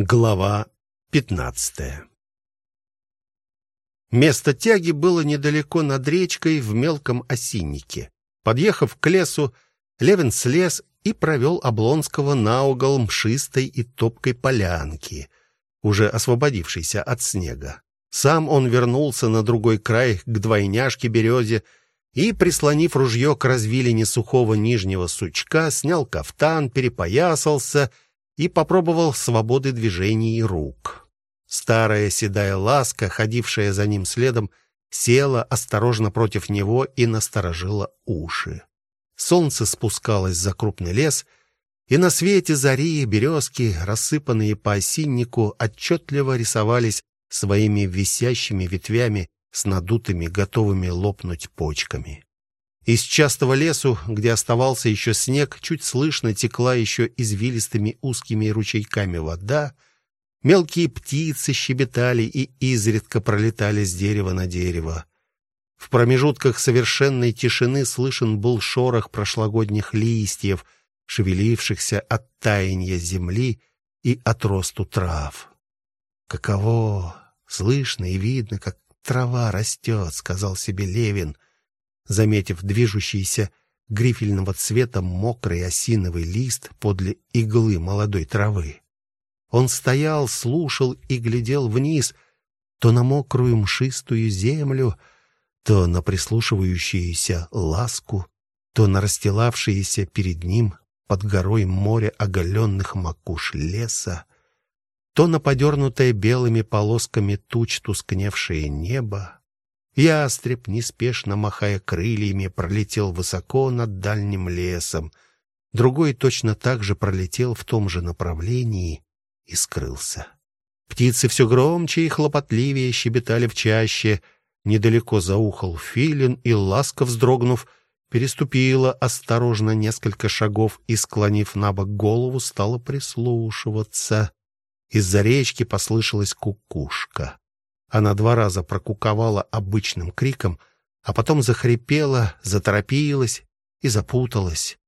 Глава пятнадцатая. Место тяги было недалеко над речкой в мелком осиннике. Подъехав к лесу, Левин слез и провел Облонского на угол мшистой и топкой полянки, уже освободившейся от снега. Сам он вернулся на другой край к двойняшке березе и, прислонив ружье к развилине сухого нижнего сучка, снял кафтан, перепоясался — и попробовал свободы движений рук. Старая седая ласка, ходившая за ним следом, села осторожно против него и насторожила уши. Солнце спускалось за крупный лес, и на свете зари березки, рассыпанные по осиннику, отчетливо рисовались своими висящими ветвями с надутыми, готовыми лопнуть почками. Из частого лесу, где оставался еще снег, чуть слышно текла еще извилистыми узкими ручейками вода. Мелкие птицы щебетали и изредка пролетали с дерева на дерево. В промежутках совершенной тишины слышен был шорох прошлогодних листьев, шевелившихся от таяния земли и от росту трав. Каково слышно и видно, как трава растет», — сказал себе Левин — заметив движущийся грифельного цвета мокрый осиновый лист подле иглы молодой травы. Он стоял, слушал и глядел вниз, то на мокрую мшистую землю, то на прислушивающуюся ласку, то на расстилавшееся перед ним под горой море оголенных макуш леса, то на подернутое белыми полосками туч тускневшее небо, Ястреб, неспешно махая крыльями, пролетел высоко над дальним лесом. Другой точно так же пролетел в том же направлении и скрылся. Птицы все громче и хлопотливее щебетали в чаще. Недалеко заухал филин, и ласка, вздрогнув, переступила осторожно несколько шагов и, склонив на бок голову, стала прислушиваться. Из-за речки послышалась кукушка. Она два раза прокуковала обычным криком, а потом захрипела, заторопилась и запуталась.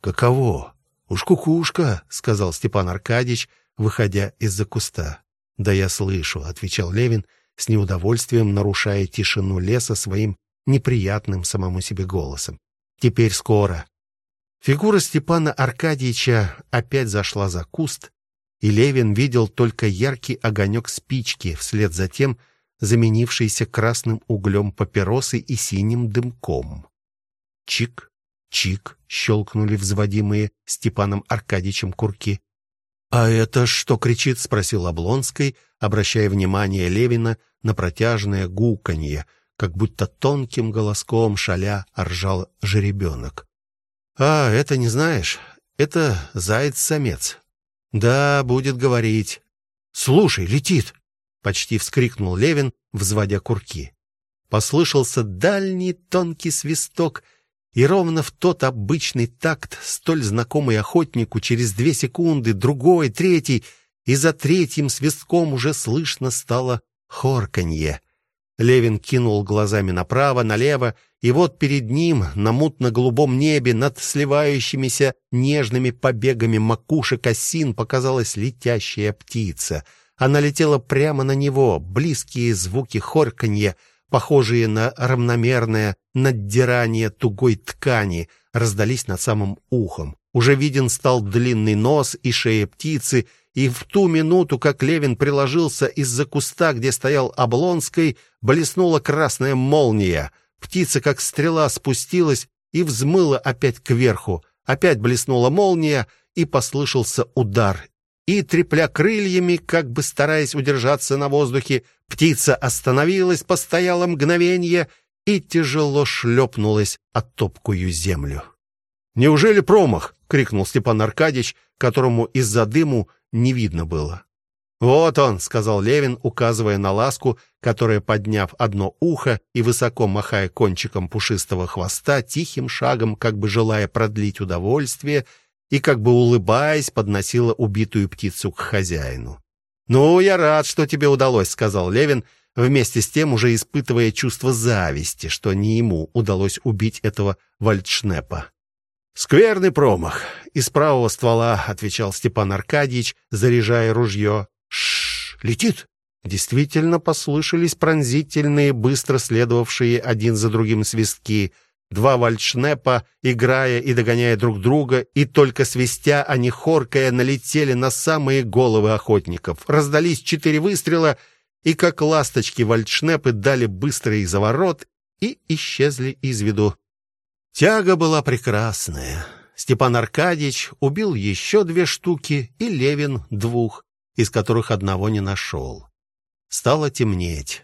Каково? Уж кукушка, сказал Степан Аркадьевич, выходя из-за куста. Да я слышу, отвечал Левин, с неудовольствием нарушая тишину леса своим неприятным самому себе голосом. Теперь скоро. Фигура Степана Аркадьевича опять зашла за куст, и Левин видел только яркий огонек спички, вслед за тем заменившийся красным углем папиросы и синим дымком. Чик, чик, щелкнули взводимые Степаном Аркадьевичем курки. «А это что кричит?» — спросил Облонский, обращая внимание Левина на протяжное гуканье, как будто тонким голоском шаля ржал жеребенок. «А, это не знаешь? Это заяц-самец. Да, будет говорить. Слушай, летит, почти вскрикнул Левин, взводя курки. Послышался дальний тонкий свисток, и ровно в тот обычный такт, столь знакомый охотнику, через две секунды другой, третий, и за третьим свистком уже слышно стало хорканье. Левин кинул глазами направо, налево, и вот перед ним, на мутно-голубом небе, над сливающимися нежными побегами макушек осин, показалась летящая птица. Она летела прямо на него, близкие звуки хорканья, похожие на равномерное наддирание тугой ткани, раздались над самым ухом. Уже виден стал длинный нос и шея птицы, и в ту минуту, как Левин приложился из-за куста, где стоял Облонский, блеснула красная молния. Птица, как стрела, спустилась и взмыла опять кверху. Опять блеснула молния, и послышался удар. И, трепля крыльями, как бы стараясь удержаться на воздухе, птица остановилась, постояла мгновение и тяжело шлепнулась от топкую землю. «Неужели промах?» — крикнул Степан Аркадьевич, которому из-за дыму не видно было. «Вот он», — сказал Левин, указывая на ласку, которая, подняв одно ухо и высоко махая кончиком пушистого хвоста, тихим шагом, как бы желая продлить удовольствие, и как бы улыбаясь, подносила убитую птицу к хозяину. «Ну, я рад, что тебе удалось», — сказал Левин, вместе с тем уже испытывая чувство зависти, что не ему удалось убить этого вальдшнепа. Скверный промах. Из правого ствола, отвечал Степан Аркадьевич, заряжая ружье. Летит!» Действительно послышались пронзительные, быстро следовавшие один за другим свистки. Два вальдшнепа, играя и догоняя друг друга, и только свистя, они хоркая налетели на самые головы охотников. Раздались четыре выстрела, и как ласточки вальдшнепы дали быстрый заворот и исчезли из виду. Тяга была прекрасная. Степан Аркадьевич убил еще две штуки, и Левин двух, из которых одного не нашел. Стало темнеть.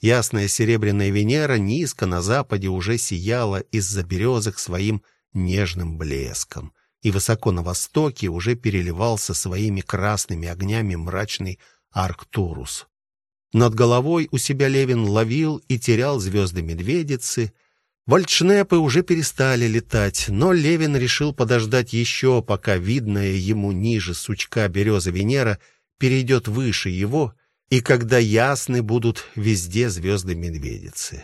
Ясная серебряная Венера низко на западе уже сияла из-за березок своим нежным блеском, и высоко на востоке уже переливался своими красными огнями мрачный Арктурус. Над головой у себя Левин ловил и терял звезды медведицы. Вальдшнепы уже перестали летать, но Левин решил подождать еще, пока видная ему ниже сучка береза Венера перейдет выше его и когда ясны будут везде звезды медведицы.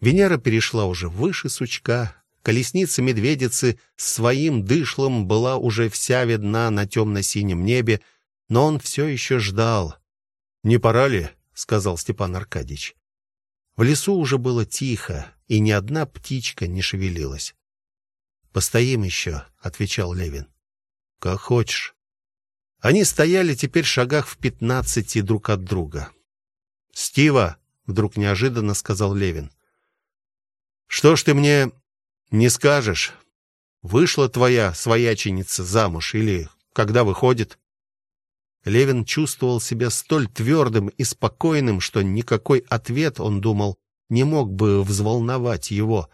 Венера перешла уже выше сучка, колесница медведицы своим дышлом была уже вся видна на темно-синем небе, но он все еще ждал. «Не пора ли?» — сказал Степан Аркадьевич. В лесу уже было тихо, и ни одна птичка не шевелилась. «Постоим еще», — отвечал Левин. «Как хочешь». Они стояли теперь в шагах в пятнадцати друг от друга. "Стива", вдруг неожиданно сказал Левин. "Что ж ты мне не скажешь? Вышла твоя свояченица замуж или когда выходит?" Левин чувствовал себя столь твердым и спокойным, что никакой ответ, он думал, не мог бы взволновать его.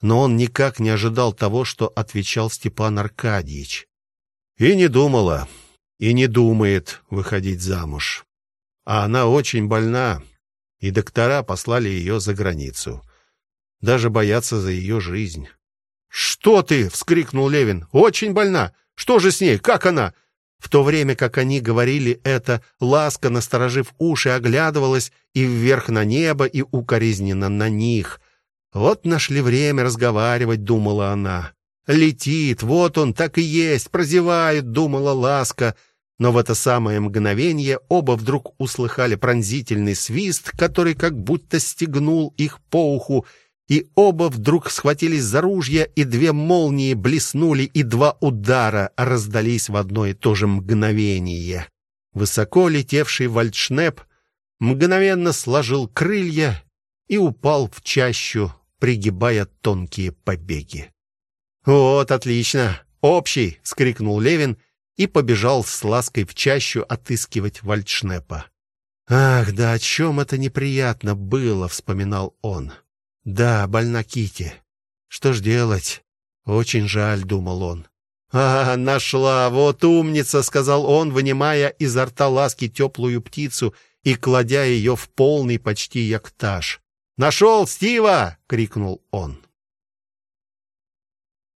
Но он никак не ожидал того, что отвечал Степан Аркадьевич. И не думала и не думает выходить замуж. А она очень больна, и доктора послали ее за границу. Даже боятся за ее жизнь. "Что ты?" вскрикнул Левин. "Очень больна. Что же с ней? Как она?" В то время, как они говорили это, Ласка, насторожив уши, оглядывалась и вверх на небо, и укоризненно на них. Вот нашли время разговаривать, думала она. Летит, вот он, так и есть, прозевает, думала Ласка. Но в это самое мгновение оба вдруг услыхали пронзительный свист, который как будто стегнул их по уху, и оба вдруг схватились за ружья, и две молнии блеснули, и два удара раздались в одно и то же мгновение. Высоко летевший вальдшнеп мгновенно сложил крылья и упал в чащу, пригибая тонкие побеги. Вот отлично, общий, скрикнул Левин и побежал с лаской в чащу отыскивать вальдшнепа. Ах, да о чем это неприятно было, вспоминал он. Да, больна Кити. Что ж делать? Очень жаль, думал он. А, нашла, вот умница, сказал он, вынимая изо рта ласки теплую птицу и кладя ее в полный почти яктаж. Нашел, Стива, крикнул он.